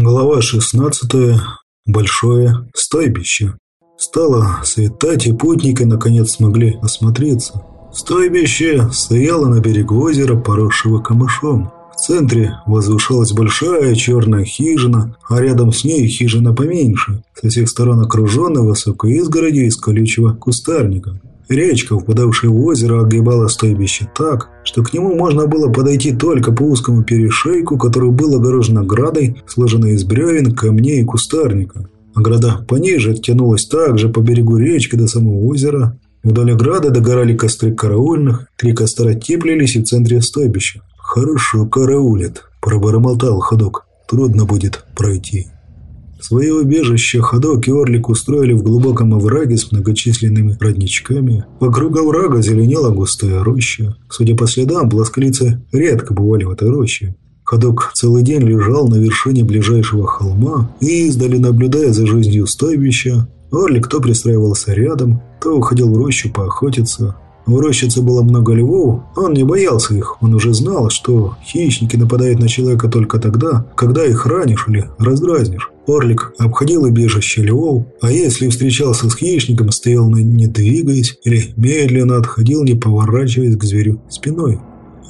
Глава 16. Большое стойбище. Стало светать, и путники наконец смогли осмотреться. Стойбище стояло на берегу озера, поросшего камышом. В центре возвышалась большая черная хижина, а рядом с ней хижина поменьше, со всех сторон окруженная высокой изгородью из колючего кустарника. Речка, впадавшая в озеро, огибала стойбище так, что к нему можно было подойти только по узкому перешейку, который был огорожен оградой, сложенной из бревен, камней и кустарника. Ограда пониже тянулась также по берегу речки до самого озера. Вдоль ограды догорали костры караульных, три костра теплились в центре стойбища. «Хорошо караулят», – пробормотал ходок. «Трудно будет пройти». Свое убежище ходок и орлик устроили в глубоком овраге с многочисленными родничками. Вокруг оврага зеленела густая роща. Судя по следам, плосколицы редко бывали в этой роще. Ходок целый день лежал на вершине ближайшего холма и, издали наблюдая за жизнью стойбища, орлик то пристраивался рядом, то уходил в рощу поохотиться. В рощице было много львов, он не боялся их, он уже знал, что хищники нападают на человека только тогда, когда их ранишь или раздразнишь. Орлик обходил убежище львов, а если встречался с хищником, стоял не двигаясь или медленно отходил, не поворачиваясь к зверю спиной.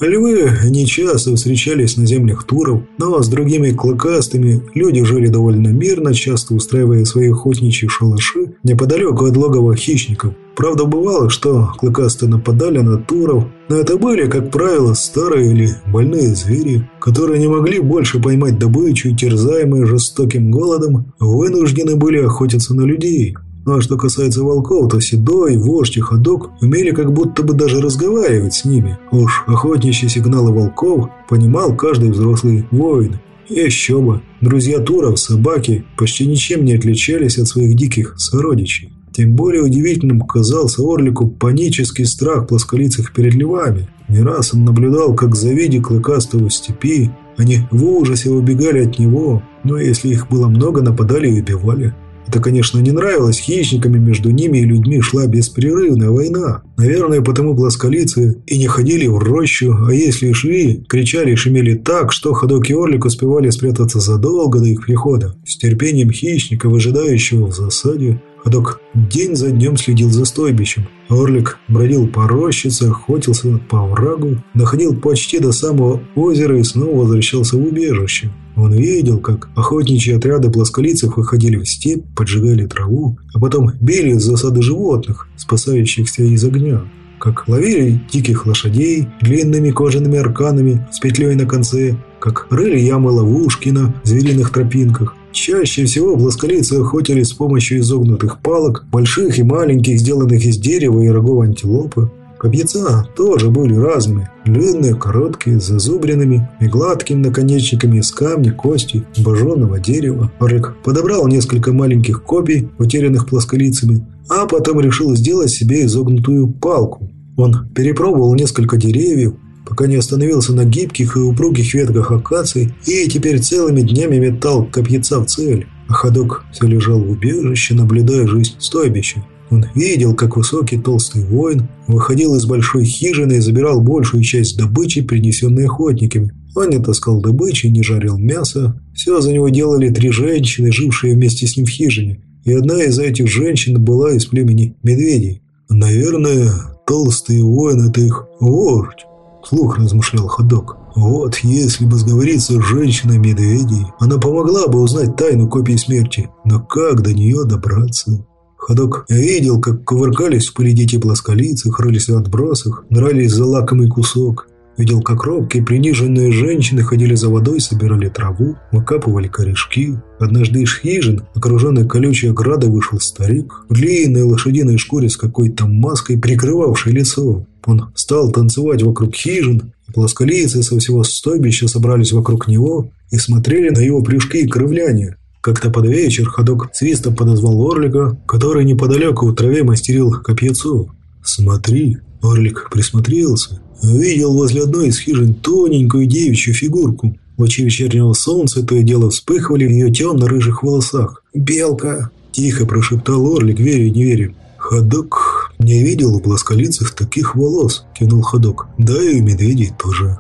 Львы нечасто встречались на землях туров, но с другими клыкастыми люди жили довольно мирно, часто устраивая свои охотничьи шалаши неподалеку от логова хищников. Правда, бывало, что клыкастые нападали на туров, но это были, как правило, старые или больные звери, которые не могли больше поймать добычу, терзаемые жестоким голодом, вынуждены были охотиться на людей. А что касается волков, то Седой, Вождь и Ходок умели как будто бы даже разговаривать с ними. Уж охотничьи сигналы волков понимал каждый взрослый воин. И еще бы, друзья Туров, собаки, почти ничем не отличались от своих диких сородичей. Тем более удивительным казался Орлику панический страх плосколицых перед львами. Не раз он наблюдал, как завидя клыкастого степи, они в ужасе убегали от него, но если их было много, нападали и убивали. Это, конечно, не нравилось хищникам, и между ними и людьми шла беспрерывная война. Наверное, потому плосколицы и не ходили в рощу, а если и шли, кричали и шумели так, что ходок и орлик успевали спрятаться задолго до их прихода. С терпением хищника, выжидающего в засаде, ходок день за днем следил за стойбищем. Орлик бродил по рощице, охотился по врагу, доходил почти до самого озера и снова возвращался в убежище. Он видел, как охотничьи отряды плосколицев выходили в степь, поджигали траву, а потом били из засады животных, спасающихся из огня. Как ловили диких лошадей длинными кожаными арканами с петлей на конце, как рыли ямы-ловушки на звериных тропинках. Чаще всего плосколицы охотились с помощью изогнутых палок, больших и маленьких, сделанных из дерева и рогов антилопы. Копьяца тоже были разными. Длинные, короткие, с зазубренными и гладкими наконечниками из камня, кости, обожженного дерева. Орлик подобрал несколько маленьких копий, утерянных плосколицами, а потом решил сделать себе изогнутую палку. Он перепробовал несколько деревьев, пока не остановился на гибких и упругих ветках акаций и теперь целыми днями метал копьяца в цель. А ходок все лежал в убежище, наблюдая жизнь стойбища. Он видел, как высокий толстый воин выходил из большой хижины и забирал большую часть добычи, принесенной охотниками. Он не таскал добычи, не жарил мясо. Все за него делали три женщины, жившие вместе с ним в хижине. И одна из этих женщин была из племени медведей. «Наверное, толстый воин – это их вождь», – вслух размышлял ходок. «Вот если бы сговориться с женщиной-медведей, она помогла бы узнать тайну копии смерти. Но как до нее добраться?» Ходок видел, как кувыркались в пыли дети плосколицы, хрылись в отбросах, дрались за лакомый кусок. Видел, как робкие, приниженные женщины ходили за водой, собирали траву, выкапывали корешки. Однажды из хижин, окруженной колючей оградой, вышел старик в длинной лошадиной шкуре с какой-то маской, прикрывавшей лицо. Он стал танцевать вокруг хижин, и плосколицы со всего стойбища собрались вокруг него и смотрели на его прыжки и кровляния. Как-то под вечер ходок свистом подозвал Орлика, который неподалеку в траве мастерил копьецу. «Смотри!» Орлик присмотрелся. Видел возле одной из хижин тоненькую девичью фигурку. Лучи вечернего солнца то и дело вспыхивали в ее темно-рыжих волосах. «Белка!» – тихо прошептал Орлик, веря и не веря. «Ходок не видел у плосколицых таких волос», – кивнул Ходок. «Да и у медведей тоже».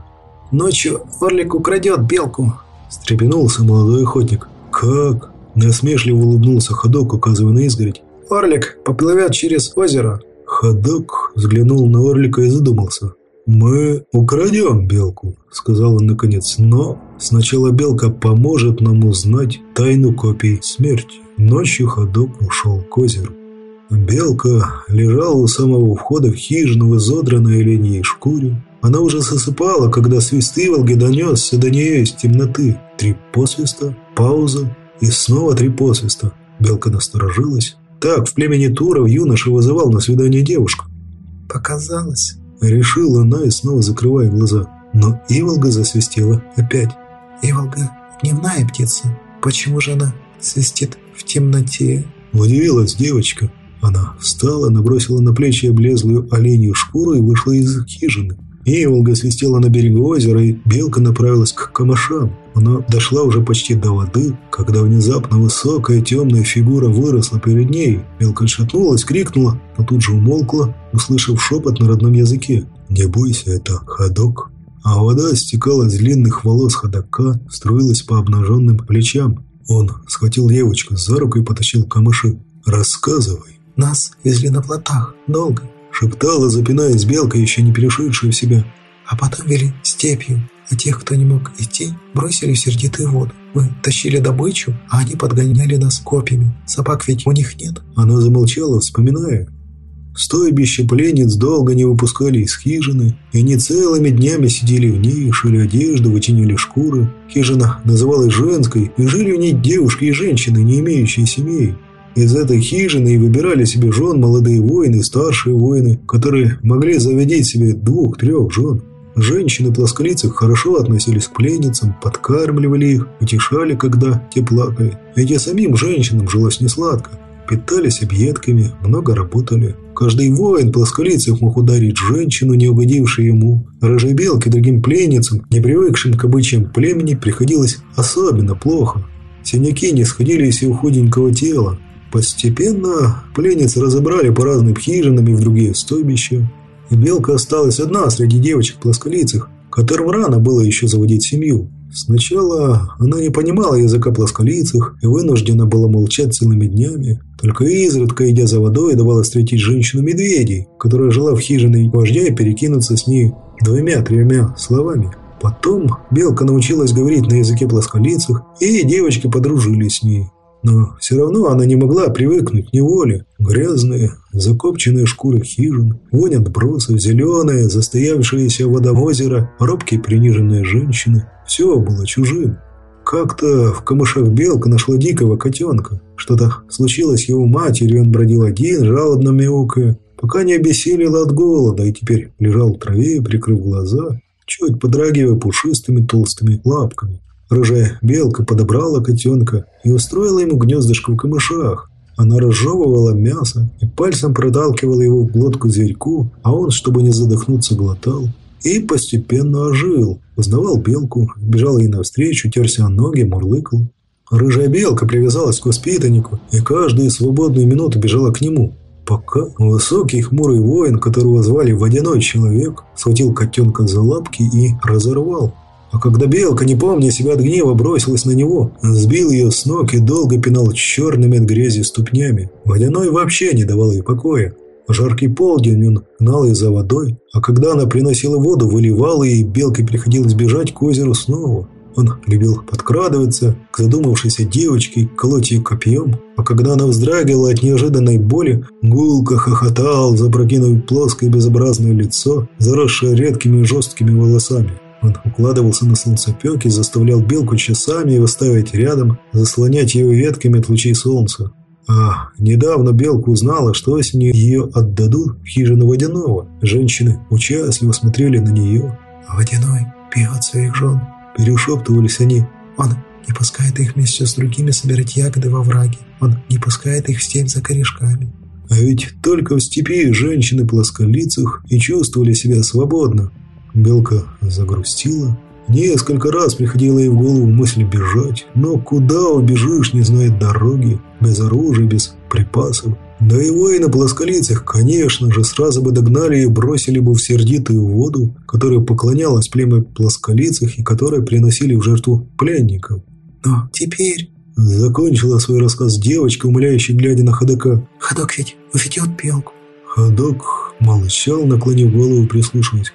«Ночью Орлик украдет белку», – встрепенулся молодой охотник. как?» Насмешливо улыбнулся ходок, указывая на изгородь. «Орлик поплывет через озеро». Ходок взглянул на Орлика и задумался. «Мы украдем белку», — сказал он наконец, — «но сначала белка поможет нам узнать тайну копий смерти». Ночью ходок ушел к озеру. Белка лежала у самого входа в хижину в изодранной оленьей шкуре. Она уже засыпала, когда свист Иволги донесся до нее из темноты. Три посвиста, пауза и снова три посвиста. Белка насторожилась. Так в племени Туров юноша вызывал на свидание девушку. «Показалось», Решила она и снова закрывая глаза. Но Иволга засвистела опять. «Иволга – дневная птица. Почему же она свистит в темноте?» Удивилась девочка. Она встала, набросила на плечи облезлую оленью шкуру и вышла из хижины. Иволга свистела на берегу озера, и белка направилась к камышам. Она дошла уже почти до воды, когда внезапно высокая темная фигура выросла перед ней. Белка шатнулась, крикнула, но тут же умолкла, услышав шепот на родном языке. «Не бойся, это ходок». А вода стекала с длинных волос ходока, струилась по обнаженным плечам. Он схватил девочку за руку и потащил камыши. «Рассказывай». «Нас везли на плотах. Долго шептала, запинаясь белка, еще не перешедшая в себя. А потом вели степью, а тех, кто не мог идти, бросили в сердитую воду. Мы тащили добычу, а они подгоняли нас копьями. Собак ведь у них нет. Она замолчала, вспоминая. Стойбище пленниц долго не выпускали из хижины, и они целыми днями сидели в ней, шили одежду, вытянули шкуры. Хижина называлась женской, и жили в ней девушки и женщины, не имеющие семей. Из этой хижины и выбирали себе жен молодые воины, старшие воины, которые могли заведить себе двух-трех жен. Женщины-плосколицы хорошо относились к пленницам, подкармливали их, утешали, когда те плакали. Ведь и самим женщинам жилось несладко. Питались объедками, много работали. Каждый воин плосколицых мог ударить женщину, не угодившую ему. Рыжей белке другим пленницам, не привыкшим к обычаям племени, приходилось особенно плохо. Синяки не сходили из его худенького тела, Постепенно пленниц разобрали по разным хижинам и в другие стойбища. И Белка осталась одна среди девочек-плосколицых, которым рано было еще заводить семью. Сначала она не понимала языка плосколицых и вынуждена была молчать целыми днями. Только изредка, идя за водой, давала встретить женщину-медведей, которая жила в хижине вождя и перекинуться с ней двумя-тремя словами. Потом Белка научилась говорить на языке плосколицых, и девочки подружились с ней. Но все равно она не могла привыкнуть к неволе. Грязные, закопченные шкуры хижин, вонь отбросов, зеленые, застоявшиеся вода озера, робкие приниженные женщины. Все было чужим. Как-то в камышах белка нашла дикого котенка. Что-то случилось с его матерью, он бродил один, жалобно мяукая, пока не обессилел от голода и теперь лежал в траве, прикрыв глаза, чуть подрагивая пушистыми толстыми лапками. Рыжая белка подобрала котенка и устроила ему гнездышко в камышах. Она разжевывала мясо и пальцем проталкивала его в глотку зверьку, а он, чтобы не задохнуться, глотал. И постепенно ожил. Узнавал белку, бежал ей навстречу, терся о ноги, мурлыкал. Рыжая белка привязалась к воспитаннику и каждую свободную минуту бежала к нему. Пока высокий хмурый воин, которого звали Водяной Человек, схватил котенка за лапки и разорвал. А когда белка, не помня себя от гнева, бросилась на него, сбил ее с ног и долго пинал черными от грязи ступнями. Водяной вообще не давал ей покоя. Жаркий полдень он гнал ее за водой, а когда она приносила воду, выливал ее, и белке приходилось бежать к озеру снова. Он любил подкрадываться к задумавшейся девочке, колоть ее копьем, а когда она вздрагивала от неожиданной боли, гулко хохотал, запрокинув плоское безобразное лицо, заросшее редкими жесткими волосами. Он укладывался на солнцепек и заставлял белку часами его ставить рядом, заслонять ее ветками от лучей солнца. А недавно белка узнала, что осенью ее отдадут в хижину водяного. Женщины участливо смотрели на нее. «Водяной пьет своих жен», – перешептывались они. «Он не пускает их вместе с другими собирать ягоды во враге. Он не пускает их в степь за корешками». А ведь только в степи женщины плосколицых и чувствовали себя свободно. Белка загрустила. Несколько раз приходила ей в голову мысль бежать, но куда убежишь, не знает дороги, без оружия, без припасов. Да и воины плосколицах, конечно же, сразу бы догнали и бросили бы в сердитую воду, которой поклонялась племя плосколицах и которой приносили в жертву пленников. Но теперь Закончила свой рассказ девочка, умоляющая, глядя на ходока. «Ходок ведь уведет белку». Ходок молчал, наклонив голову, прислушиваясь.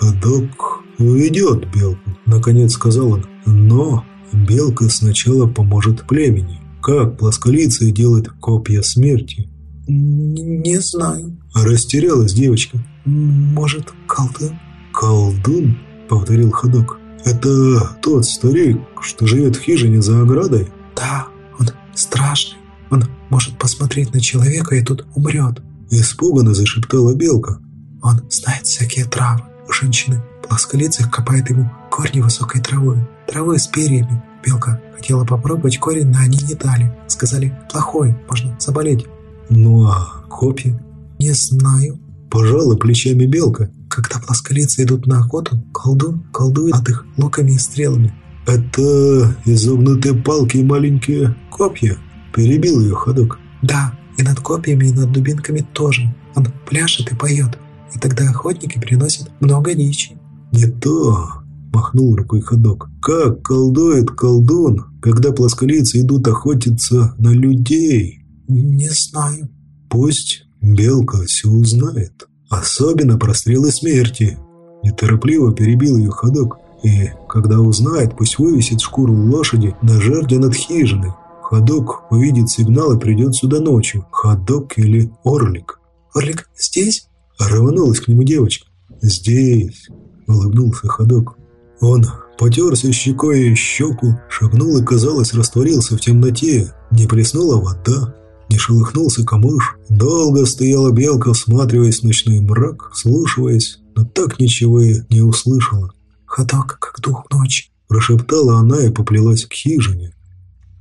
«Ходок уведет белку», — наконец сказал он. «Но белка сначала поможет племени. Как плосколиция делает копья смерти?» «Не знаю». Растерялась девочка. «Может, колдун?» «Колдун?» — повторил ходок. «Это тот старик, что живет в хижине за оградой?» «Да, он страшный. Он может посмотреть на человека и тут умрет». Испуганно зашептала белка. «Он знает всякие травы. Женщины плосколицых копают ему корни высокой травы. Травы с перьями. Белка хотела попробовать корень, но они не дали. Сказали, плохой, можно заболеть. «Ну а копья?» «Не знаю». Пожала плечами белка. Когда плосколицы идут на охоту, колдун колдует над их луками и стрелами. «Это изогнутые палки и маленькие копья?» Перебил ее ходок. «Да, и над копьями, и над дубинками тоже. Он пляшет и поет, и тогда охотники приносят много дичи». «Не то!» – махнул рукой ходок. «Как колдует колдун, когда плосколицы идут охотиться на людей?» «Не знаю». «Пусть белка все узнает. Особенно про стрелы смерти». Неторопливо перебил ее ходок. И, когда узнает, пусть вывесит шкуру лошади на жерде над хижиной. Ходок увидит сигнал и придет сюда ночью. Ходок или Орлик. «Орлик здесь?» Рванулась к нему девочка. «Здесь», — улыбнулся ходок. Он потерся щекой и щеку, шагнул и, казалось, растворился в темноте. Не плеснула вода, не шелохнулся камыш. Долго стояла белка, всматриваясь в ночной мрак, слушаясь, но так ничего и не услышала. «Ходок, как дух ночи», – прошептала она и поплелась к хижине.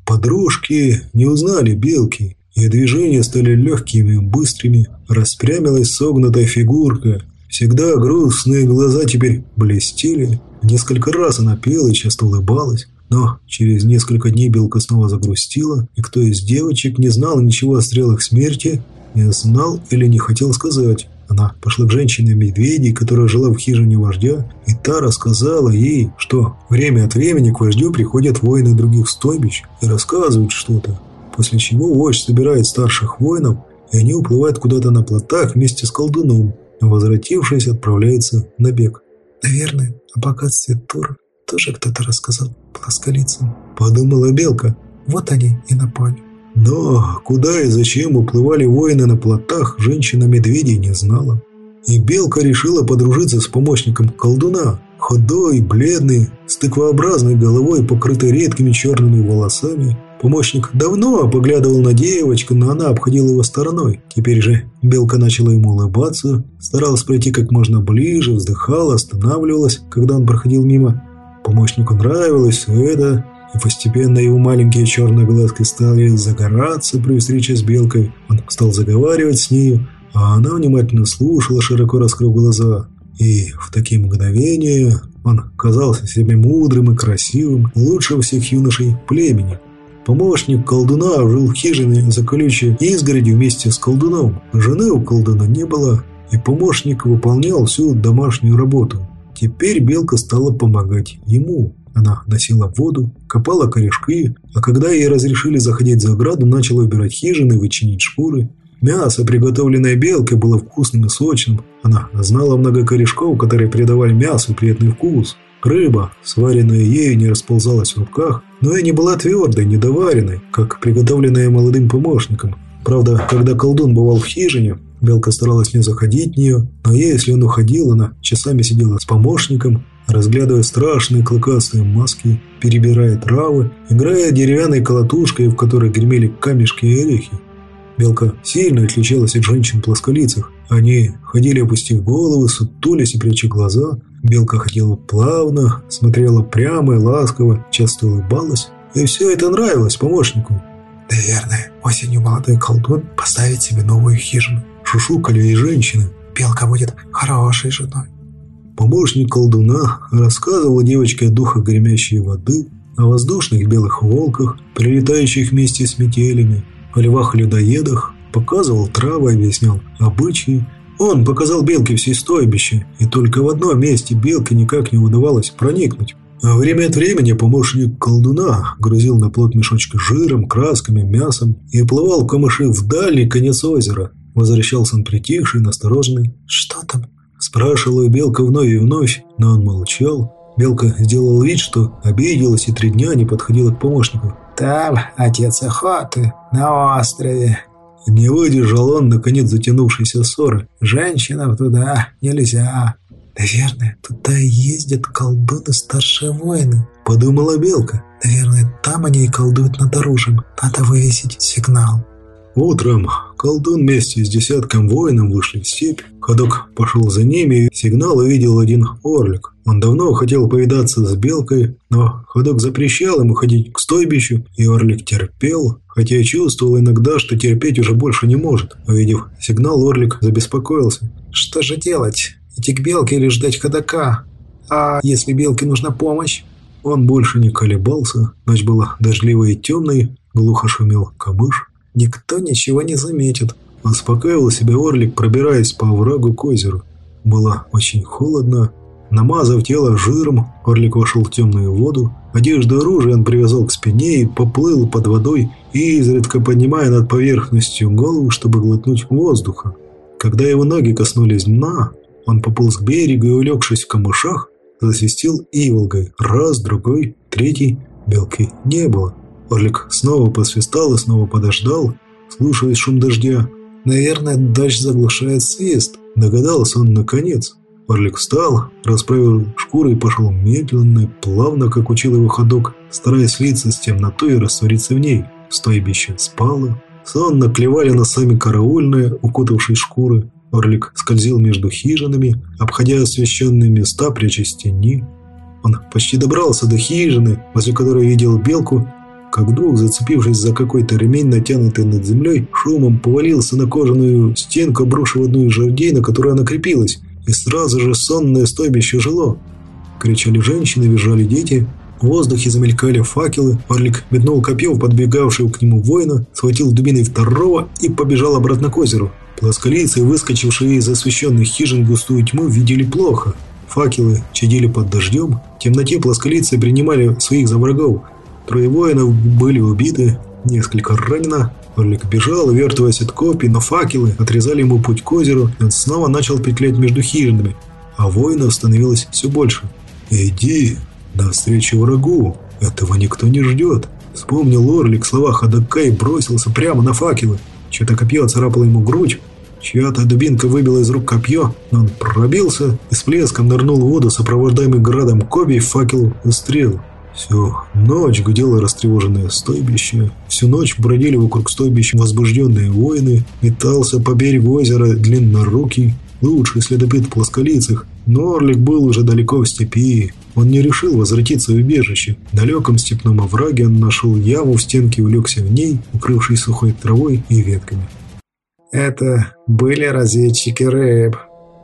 Подружки не узнали белки, и движения стали легкими быстрыми. Распрямилась согнутая фигурка. Всегда грустные глаза теперь блестели. Несколько раз она пела и часто улыбалась. Но через несколько дней Белка снова загрустила, и кто из девочек не знал ничего о стрелах смерти, не знал или не хотел сказать. Она пошла к женщине-медведи, которая жила в хижине вождя, и та рассказала ей, что время от времени к вождю приходят воины других стойбищ и рассказывают что-то, после чего вождь собирает старших воинов, и они уплывают куда-то на плотах вместе с колдуном, а возвратившись, отправляется на бег. «Наверное, о богатстве Тура тоже кто-то рассказал плосколицам. Подумала Белка. Вот они и напали. Но куда и зачем уплывали воины на плотах, женщина-медведей не знала. И Белка решила подружиться с помощником колдуна. Худой, бледный, с тыквообразной головой, покрытой редкими черными волосами. Помощник давно поглядывал на девочку, но она обходила его стороной. Теперь же Белка начала ему улыбаться, старалась пройти как можно ближе, вздыхала, останавливалась, когда он проходил мимо. Помощнику нравилось все это, и постепенно его маленькие черные глазки стали загораться при встрече с белкой. Он стал заговаривать с нею, а она внимательно слушала, широко раскрыв глаза. И в такие мгновения он казался себе мудрым и красивым, лучше всех юношей племени. Помощник колдуна жил в хижине за колючей изгородью вместе с колдуном. Жены у колдуна не было, и помощник выполнял всю домашнюю работу. Теперь белка стала помогать ему. Она носила воду, копала корешки, а когда ей разрешили заходить за ограду, начала убирать хижины, вычинить шкуры. Мясо, приготовленное белкой, было вкусным и сочным. Она знала много корешков, которые придавали мясу приятный вкус. Рыба, сваренная ею, не расползалась в руках, но и не была твердой, недоваренной, как приготовленная молодым помощником. Правда, когда колдун бывал в хижине, Белка старалась не заходить в нее, но если он уходил, она часами сидела с помощником, разглядывая страшные клыкастые маски, перебирая травы, играя деревянной колотушкой, в которой гремели камешки и орехи. Белка сильно отличалась от женщин-плосколицых. Они ходили, опустив головы, сутулись и пряча глаза. Белка ходила плавно, смотрела прямо и ласково, часто улыбалась. И все это нравилось помощнику. «Наверное, осенью молодой колдун поставит себе новую хижину», шушукали и женщины. «Белка будет хорошей женой». Помощник колдуна рассказывал девочке о духах гремящей воды, о воздушных белых волках, прилетающих вместе с метелями, о львах-людоедах, показывал травы, объяснял обычаи. Он показал белке все стойбище, и только в одном месте белке никак не удавалось проникнуть. Время от времени помощник колдуна грузил на плот мешочки жиром, красками, мясом и плывал камыши в дальний конец озера. Возвращался он притихший, настороженный. «Что там?» Спрашивала Белка вновь и вновь, но он молчал. Белка сделала вид, что обиделась и три дня не подходила к помощнику. «Там отец охоты, на острове». Не выдержал он, наконец, затянувшейся ссоры. «Женщинам туда нельзя». «Наверное, туда ездят колдуны старшие воины», — подумала Белка. «Наверное, там они и колдуют над оружием. Надо вывесить сигнал». Утром колдун вместе с десятком воинов вышли в степь. Ходок пошел за ними, сигнал увидел один орлик. Он давно хотел повидаться с белкой, но ходок запрещал ему ходить к стойбищу, и орлик терпел, хотя чувствовал иногда, что терпеть уже больше не может. Увидев сигнал, орлик забеспокоился. «Что же делать? Идти к белке или ждать ходока? А если белке нужна помощь?» Он больше не колебался, ночь была дождливой и темной, глухо шумел камыш. Никто ничего не заметит. Успокаивал себя Орлик, пробираясь по оврагу к озеру. Было очень холодно. Намазав тело жиром, Орлик вошел в темную воду. Одежду оружия он привязал к спине и поплыл под водой, изредка поднимая над поверхностью голову, чтобы глотнуть воздуха. Когда его ноги коснулись дна, он пополз к берегу и, улегшись в камышах, засвистел иволгой. Раз, другой, третий. Белки не было. Орлик снова посвистал и снова подождал, слушая шум дождя. «Наверное, дождь заглушает свист», – догадался он наконец. Орлик встал, расправил шкуру и пошел медленно плавно, как учил его ходок, стараясь слиться с темнотой и раствориться в ней. Стойбище спало. Сонно клевали носами караульные, укутавшие шкуры. Орлик скользил между хижинами, обходя освещенные места, прячась тени. Он почти добрался до хижины, возле которой видел белку, как вдруг, зацепившись за какой-то ремень, натянутый над землей, шумом повалился на кожаную стенку, обрушив одну из жердей, на которой она крепилась, и сразу же сонное стойбище жило. Кричали женщины, визжали дети, в воздухе замелькали факелы, Орлик метнул копье в подбегавшего к нему воина, схватил дубиной второго и побежал обратно к озеру. Плосколицы, выскочившие из освещенных хижин густую тьму, видели плохо. Факелы чадили под дождем, в темноте плосколицы принимали своих за врагов, Трое воинов были убиты, несколько ранено. Орлик бежал, вертываясь от копий, но факелы отрезали ему путь к озеру, и он снова начал петлять между хижинами, а воинов становилось все больше. «Иди навстречу врагу, этого никто не ждет», Вспомнил Орлик слова ходока и бросился прямо на факелы. Чье-то копье царапало ему грудь, чья-то дубинка выбила из рук копье, но он пробился и с плеском нырнул в воду, сопровождаемый градом копий, факел и стрел. Всю ночь гудело растревоженное стойбище. Всю ночь бродили вокруг стойбища возбужденные воины. Метался по берегу озера длиннорукий, лучший следопыт плосколицах. Но Орлик был уже далеко в степи. Он не решил возвратиться в убежище. В далеком степном овраге он нашел яму в стенке и улегся в ней, укрывший сухой травой и ветками. «Это были разведчики рыб»,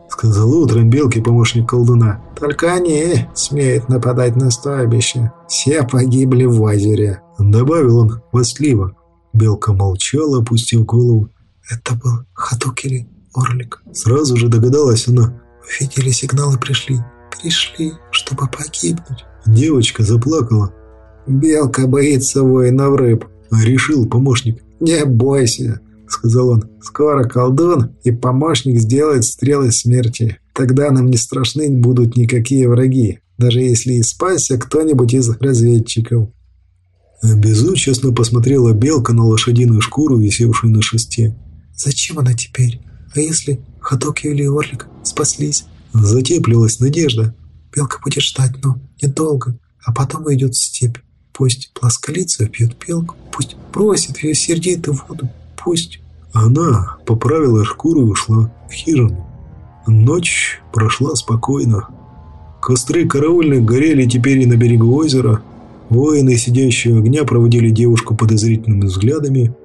сказал утром белки помощник колдуна. «Только они смеют нападать на стойбище. Все погибли в озере», — добавил он восливо. Белка молчала, опустив голову. «Это был или орлик?» Сразу же догадалась она. «Увидели сигнал и пришли. Пришли, чтобы погибнуть». Девочка заплакала. «Белка боится воинов рыб», — решил помощник. «Не бойся, — сказал он. «Скоро колдун и помощник сделают стрелы смерти. Тогда нам не страшны будут никакие враги, даже если и спасся кто-нибудь из разведчиков». Безучастно посмотрела белка на лошадиную шкуру, висевшую на шесте. «Зачем она теперь? А если ходок или орлик спаслись?» Затеплилась надежда. «Белка будет ждать, но недолго, а потом уйдет в степь. Пусть плосколица пьет белку, пусть бросит ее сердитую воду, пусть. Она поправила шкуру и ушла в хижину. Ночь прошла спокойно. Костры караульных горели теперь и на берегу озера. Воины, сидящие у огня, проводили девушку подозрительными взглядами.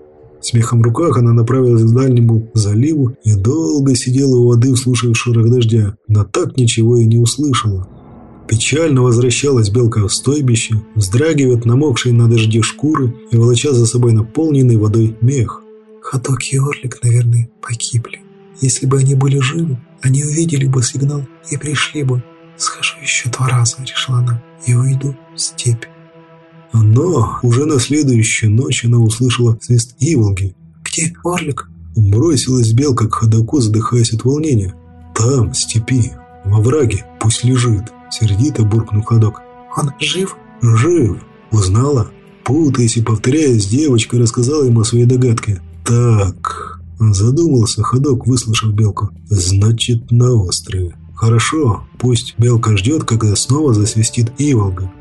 Смехом в руках она направилась к дальнему заливу и долго сидела у воды, вслушав шорох дождя, но так ничего и не услышала. Печально возвращалась белка в стойбище, вздрагивая намокшие на дожде шкуры и волоча за собой наполненный водой мех. Ходок и Орлик, наверное, погибли. Если бы они были живы, они увидели бы сигнал и пришли бы. «Схожу еще два раза», — решила она. и уйду в степь. Но уже на следующую ночь она услышала свист Иволги. «Где Орлик?» Бросилась белка к ходоку, задыхаясь от волнения. «Там, в степи, во враге, пусть лежит», — сердито буркнул ходок. «Он жив?» «Жив. Узнала?» Путаясь и повторяясь, девочка рассказала ему о своей догадке. «Так...» Задумался ходок, выслушав белку. «Значит, на острове. Хорошо, пусть белка ждет, когда снова засвистит Иволга».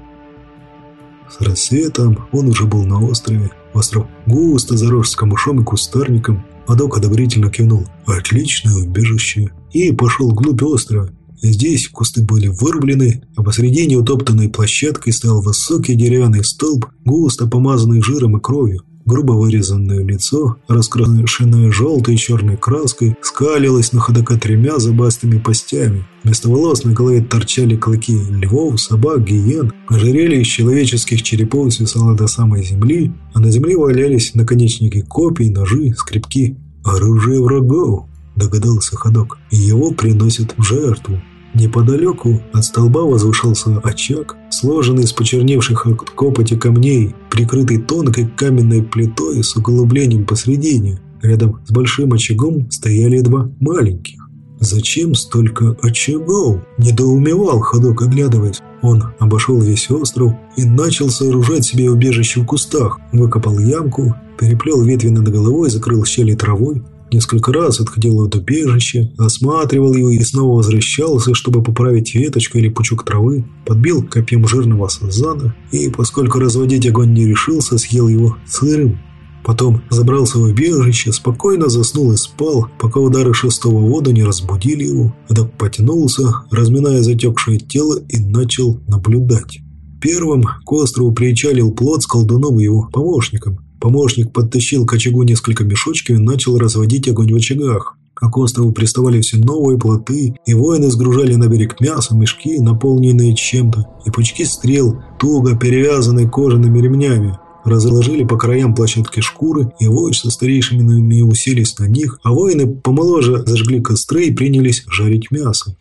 С рассветом он уже был на острове. Остров густо зарос камышом и кустарником. Ходок одобрительно кивнул. «Отличное убежище!» И пошел вглубь острова. Здесь кусты были вырублены, а посредине утоптанной площадкой стоял высокий деревянный столб, густо помазанный жиром и кровью. Грубо вырезанное лицо, раскрашенное желтой и черной краской, скалилось на ходока тремя зубастыми постями. Вместо волос на голове торчали клыки львов, собак, гиен. Ожерелье из человеческих черепов свисало до самой земли, а на земле валялись наконечники копий, ножи, скребки. Оружие врагов догадался ходок. Его приносят в жертву. Неподалеку от столба возвышался очаг, сложенный из почерневших от копоти камней, прикрытый тонкой каменной плитой с углублением посредине. Рядом с большим очагом стояли два маленьких. «Зачем столько очагов?» – недоумевал ходок, оглядываясь. Он обошел весь остров и начал сооружать себе убежище в кустах. Выкопал ямку, переплел ветви над головой, закрыл щели травой, Несколько раз отходил от убежища, осматривал его и снова возвращался, чтобы поправить веточку или пучок травы, подбил копьем жирного сазана и, поскольку разводить огонь не решился, съел его сырым. Потом забрался в убежище, спокойно заснул и спал, пока удары шестого вода не разбудили его. Эдак потянулся, разминая затекшее тело и начал наблюдать. Первым к острову причалил плот с колдуном и его помощником. Помощник подтащил к очагу несколько мешочков и начал разводить огонь в очагах. К острову приставали все новые плоты, и воины сгружали на берег мясо, мешки, наполненные чем-то, и пучки стрел, туго перевязанные кожаными ремнями. Разложили по краям площадки шкуры, и воич со старейшинами уселись на них, а воины помоложе зажгли костры и принялись жарить мясо.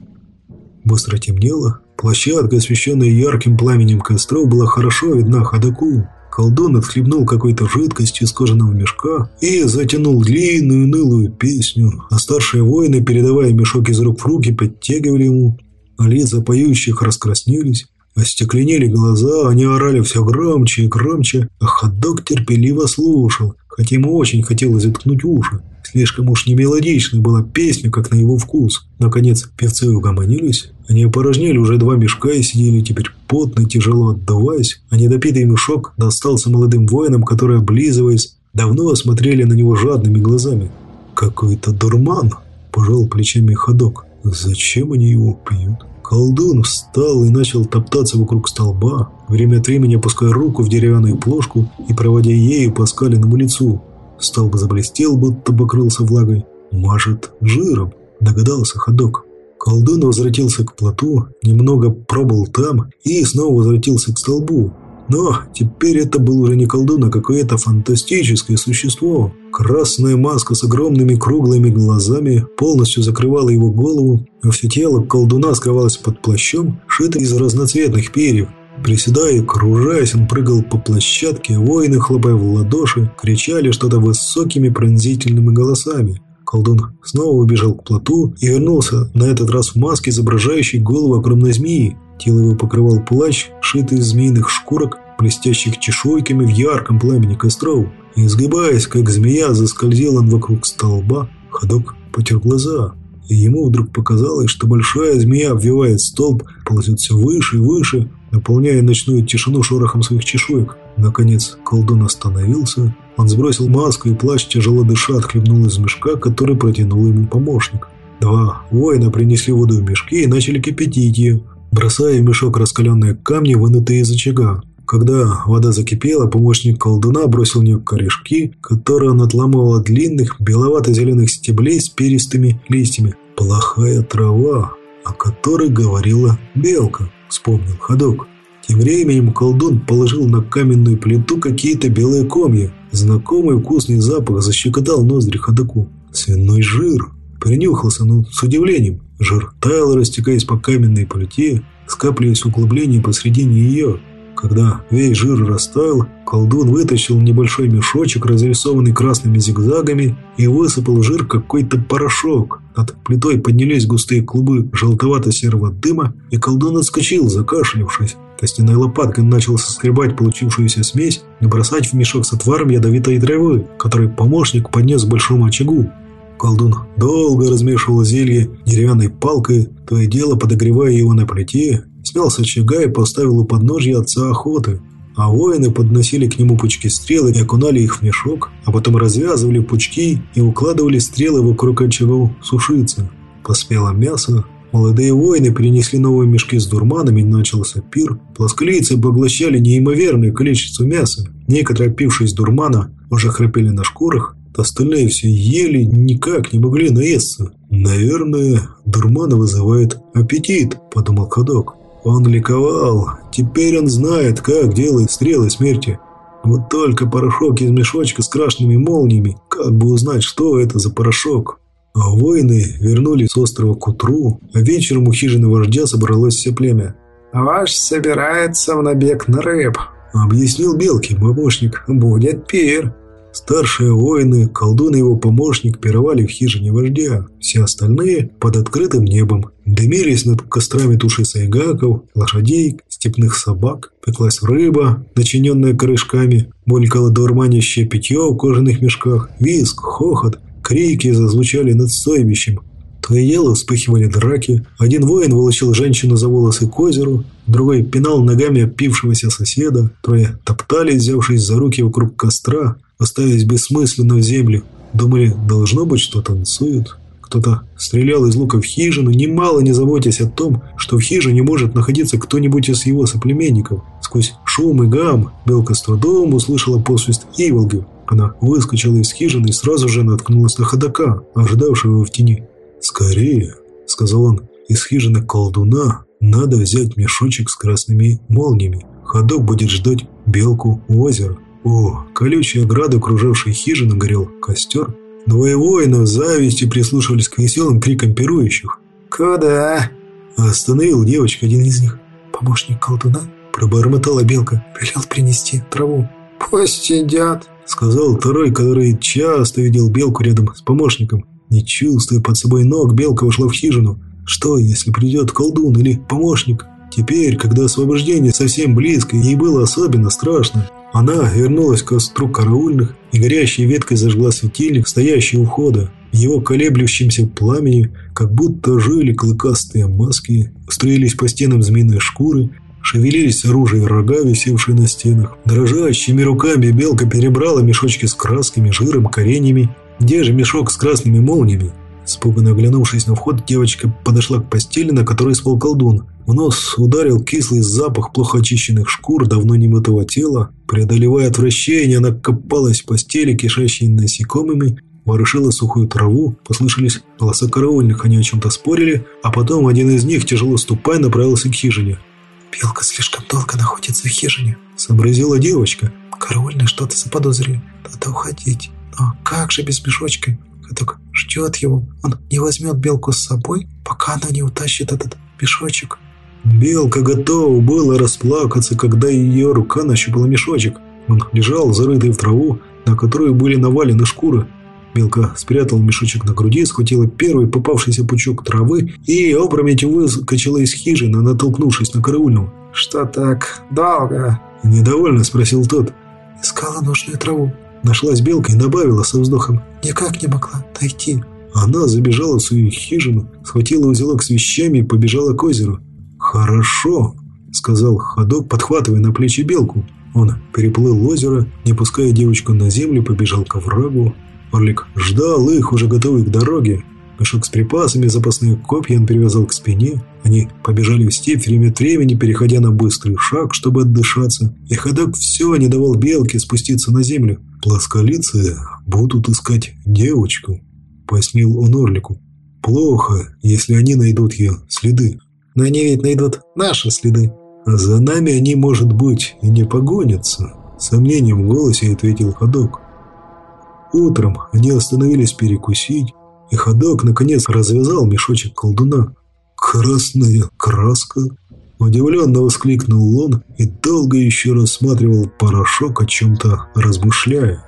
Быстро темнело. Площадка, освещенная ярким пламенем костров, была хорошо видна ходоку. Колдун отхлебнул какой-то жидкости из кожаного мешка и затянул длинную нылую песню, а старшие воины, передавая мешок из рук в руки, подтягивали ему. А лица поющих раскраснелись, остекленели глаза, они орали все громче и громче, а ходок терпеливо слушал, хотя ему очень хотелось заткнуть уши. Слишком уж немелодичной была песня, как на его вкус. Наконец, певцы угомонились. Они опорожнили уже два мешка и сидели теперь потно тяжело отдуваясь, а недопитый мешок достался молодым воинам, которые, облизываясь, давно осмотрели на него жадными глазами. «Какой-то дурман!» – пожал плечами ходок. «Зачем они его пьют?» Колдун встал и начал топтаться вокруг столба, время от времени опуская руку в деревянную плошку и проводя ею по скаленному лицу. Столб заблестел, будто покрылся влагой. «Мажет жиром», – догадался ходок. Колдун возвратился к плоту, немного пробыл там и снова возвратился к столбу. Но теперь это был уже не колдун, а какое-то фантастическое существо. Красная маска с огромными круглыми глазами полностью закрывала его голову, а все тело колдуна скрывалось под плащом, шитым из разноцветных перьев. Приседая и кружаясь, он прыгал по площадке, воины, хлопая в ладоши, кричали что-то высокими пронзительными голосами. Колдун снова убежал к плоту и вернулся, на этот раз в маске, изображающей голову огромной змеи. Тело его покрывал плащ, шитый из змеиных шкурок, блестящих чешуйками в ярком пламени костров. Изгибаясь, как змея, заскользил он вокруг столба. Ходок потер глаза и ему вдруг показалось, что большая змея обвивает столб, ползет все выше и выше, наполняя ночную тишину шорохом своих чешуек. Наконец колдун остановился, он сбросил маску и плащ, тяжело дыша, отхлебнул из мешка, который протянул ему помощник. Два воина принесли воду в мешки и начали кипятить ее, бросая в мешок раскаленные камни, вынутые из очага. Когда вода закипела, помощник колдуна бросил в нее корешки, которые он отламывал от длинных беловато-зеленых стеблей с перистыми листьями. «Плохая трава, о которой говорила белка», — вспомнил ходок. Тем временем колдун положил на каменную плиту какие-то белые комья. Знакомый вкусный запах защекотал ноздри ходоку. Свиной жир. Принюхался, но с удивлением. Жир таял, растекаясь по каменной плите, скапливаясь в углублении посредине ее. Когда весь жир растаял, колдун вытащил небольшой мешочек, разрисованный красными зигзагами, и высыпал в жир какой-то порошок. Над плитой поднялись густые клубы желтовато-серого дыма, и колдун отскочил, закашлявшись. Костяной лопаткой начал соскребать получившуюся смесь и бросать в мешок с отваром ядовитой травы, который помощник поднес к большому очагу. Колдун долго размешивал зелье деревянной палкой, то и дело подогревая его на плите, снял с очага и поставил у подножья отца охоты. А воины подносили к нему пучки стрел и окунали их в мешок, а потом развязывали пучки и укладывали стрелы вокруг очагов сушиться. Поспело мясо, Молодые воины принесли новые мешки с дурманами, начался пир. Плосколийцы поглощали неимоверное количество мяса. Некоторые, опившись дурмана, уже храпели на шкурах, остальные все ели, никак не могли наесться. «Наверное, дурмана вызывает аппетит», – подумал ходок. Он ликовал. Теперь он знает, как делает стрелы смерти. Вот только порошок из мешочка с красными молниями. Как бы узнать, что это за порошок? А воины вернулись с острова к утру, а вечером у хижины вождя собралось все племя. «Ваш собирается в набег на рыб», — объяснил Белки, помощник. «Будет пир». Старшие воины, колдун и его помощник пировали в хижине вождя. Все остальные под открытым небом. Дымились над кострами туши сайгаков, лошадей, степных собак. Пеклась рыба, начиненная корешками. Булькало дурманящее питье в кожаных мешках. Виск, хохот. Крики зазвучали над стойбищем. То и дело вспыхивали драки. Один воин волочил женщину за волосы к озеру, другой пинал ногами опившегося соседа, трое топтались, взявшись за руки вокруг костра, оставясь бессмысленно в землю. Думали, должно быть, что танцуют. Кто-то стрелял из лука в хижину, немало не заботясь о том, что в хижине может находиться кто-нибудь из его соплеменников. Сквозь шум и гам Белка с трудом услышала посвист Иволги. Она выскочила из хижины и сразу же наткнулась на ходока, ожидавшего его в тени. «Скорее», — сказал он, — «из хижины колдуна надо взять мешочек с красными молниями. Ходок будет ждать белку у озера». О, колючие ограды, окружавшие хижину, горел костер. Двое воинов с завистью прислушивались к веселым крикам пирующих. «Куда?» Остановил девочка один из них. «Помощник колдуна?» Пробормотала белка. «Велел принести траву». «Пусть сидят», — сказал второй, который часто видел белку рядом с помощником. Не чувствуя под собой ног, белка ушла в хижину. Что, если придет колдун или помощник? Теперь, когда освобождение совсем близко, ей было особенно страшно. Она вернулась к костру караульных и горящей веткой зажгла светильник, стоящий у входа. В его колеблющемся пламени как будто жили клыкастые маски, струились по стенам змеиные шкуры, шевелились оружие и рога, висевшие на стенах. Дрожащими руками белка перебрала мешочки с красками, жиром, кореньями. Где же мешок с красными молниями? Испуганно оглянувшись на вход, девочка подошла к постели, на которой спал колдун. В нос ударил кислый запах плохо очищенных шкур давно немытого тела. Преодолевая отвращение, она копалась в постели, кишащей насекомыми, ворошила сухую траву, послышались голоса караульных, они о чем-то спорили, а потом один из них, тяжело ступая, направился к хижине. «Белка слишком долго находится в хижине», — сообразила девочка. «Караульные что-то заподозрили. Надо уходить. Но как же без мешочка? Ходок ждет его. Он не возьмет белку с собой, пока она не утащит этот мешочек. Белка готова была расплакаться, когда ее рука нащупала мешочек. Он лежал, зарытый в траву, на которую были навалены шкуры. Белка спрятала мешочек на груди, схватила первый попавшийся пучок травы и опрометью выскочила из хижины, натолкнувшись на караульного. «Что так долго?» – недовольно спросил тот. «Искала нужную траву», Нашлась белка и добавила со вздохом. «Никак не могла найти». Она забежала в свою хижину, схватила узелок с вещами и побежала к озеру. «Хорошо», — сказал ходок, подхватывая на плечи белку. Он переплыл озеро, не пуская девочку на землю, побежал к оврагу. Орлик ждал их, уже готовый к дороге. Мешок с припасами, запасные копья он привязал к спине. Они побежали в степь время от времени, переходя на быстрый шаг, чтобы отдышаться. И ходок все не давал белке спуститься на землю. «Плосколицы будут искать девочку», — пояснил он Орлику. «Плохо, если они найдут ее следы». «Но они ведь найдут наши следы». «За нами они, может быть, и не погонятся», — сомнением в голосе ответил ходок. Утром они остановились перекусить, и ходок, наконец, развязал мешочек колдуна. «Красная краска?» Удивленно воскликнул он и долго еще рассматривал порошок, о чем-то размышляя.